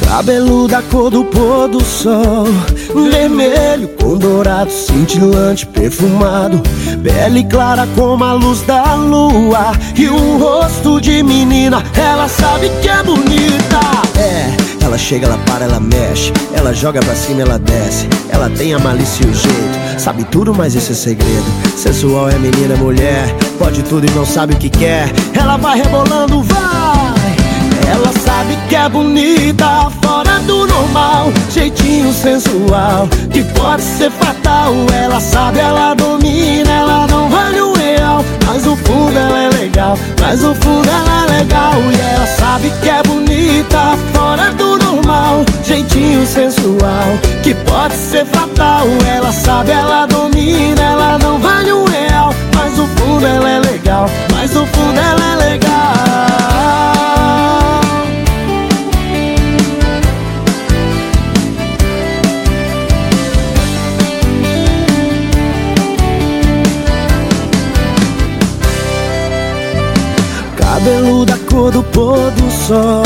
Cabelo da cor do pôr do sol. Vermelho com dourado, cintilante, perfumado. Pele clara como a luz da lua. E um rosto de menina Ela sabe que é bonita chega, ela para, ela mexe. Ela joga pra cima, ela desce. Ela tem a malícia e o jeito. Sabe tudo, mas esse é segredo. Sensual é menina, mulher. Pode tudo e não sabe o que quer. Ela vai rebolando, vai. Ela sabe que é bonita, fora do normal. Jeitinho sensual, que pode ser fatal. Ela sabe, ela domina, ela não vale o real. Mas o fundo ela é legal, mas o fundo ela é legal que pode ser fatal. Ela sabe, ela domina, ela não vale o real Cabelo da cor do pôr do sol.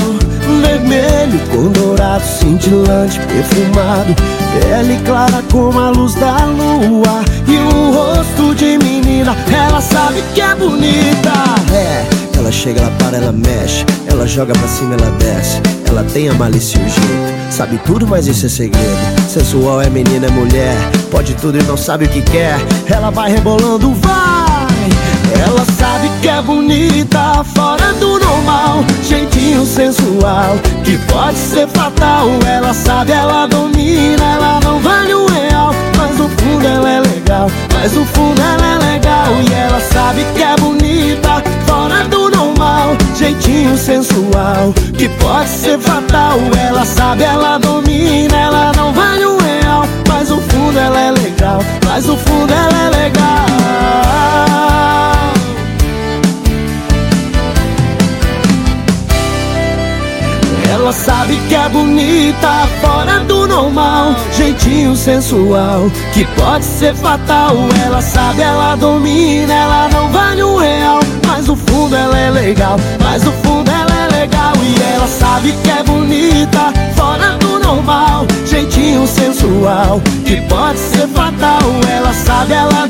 Vermelho com dourado, cintilante, perfumado. Pele clara como a luz da lua. E um rosto de menina. Ela sabe que é bonita. É, ela chega, ela para, ela mexe. Ela joga pra cima, ela desce. Ela tem a malícia e o jeito. Sabe tudo, mas isso é segredo. Sensual é menina, é mulher. Pode tudo e não sabe o que quer. Ela vai rebolando, vai. Ela sabe bonita, fora do normal Jeitinho sensual, que pode ser fatal Ela sabe, ela domina, ela não vale um real Mas no fundo ela é legal, mas no fundo ela é legal E ela sabe que é bonita, fora do normal Jeitinho sensual, que pode ser fatal Ela sabe, ela domina, ela não vale um real Mas no fundo ela é legal, mas no fundo ela Ela sabe que é bonita, fora do normal Jeitinho sensual, que pode ser fatal. Ela sabe, ela domina, ela não vale um real. Mas no fundo ela é legal, mas no fundo ela é legal. E ela sabe que é bonita, fora do normal Jeitinho sensual, que pode ser fatal. Ela sabe, ela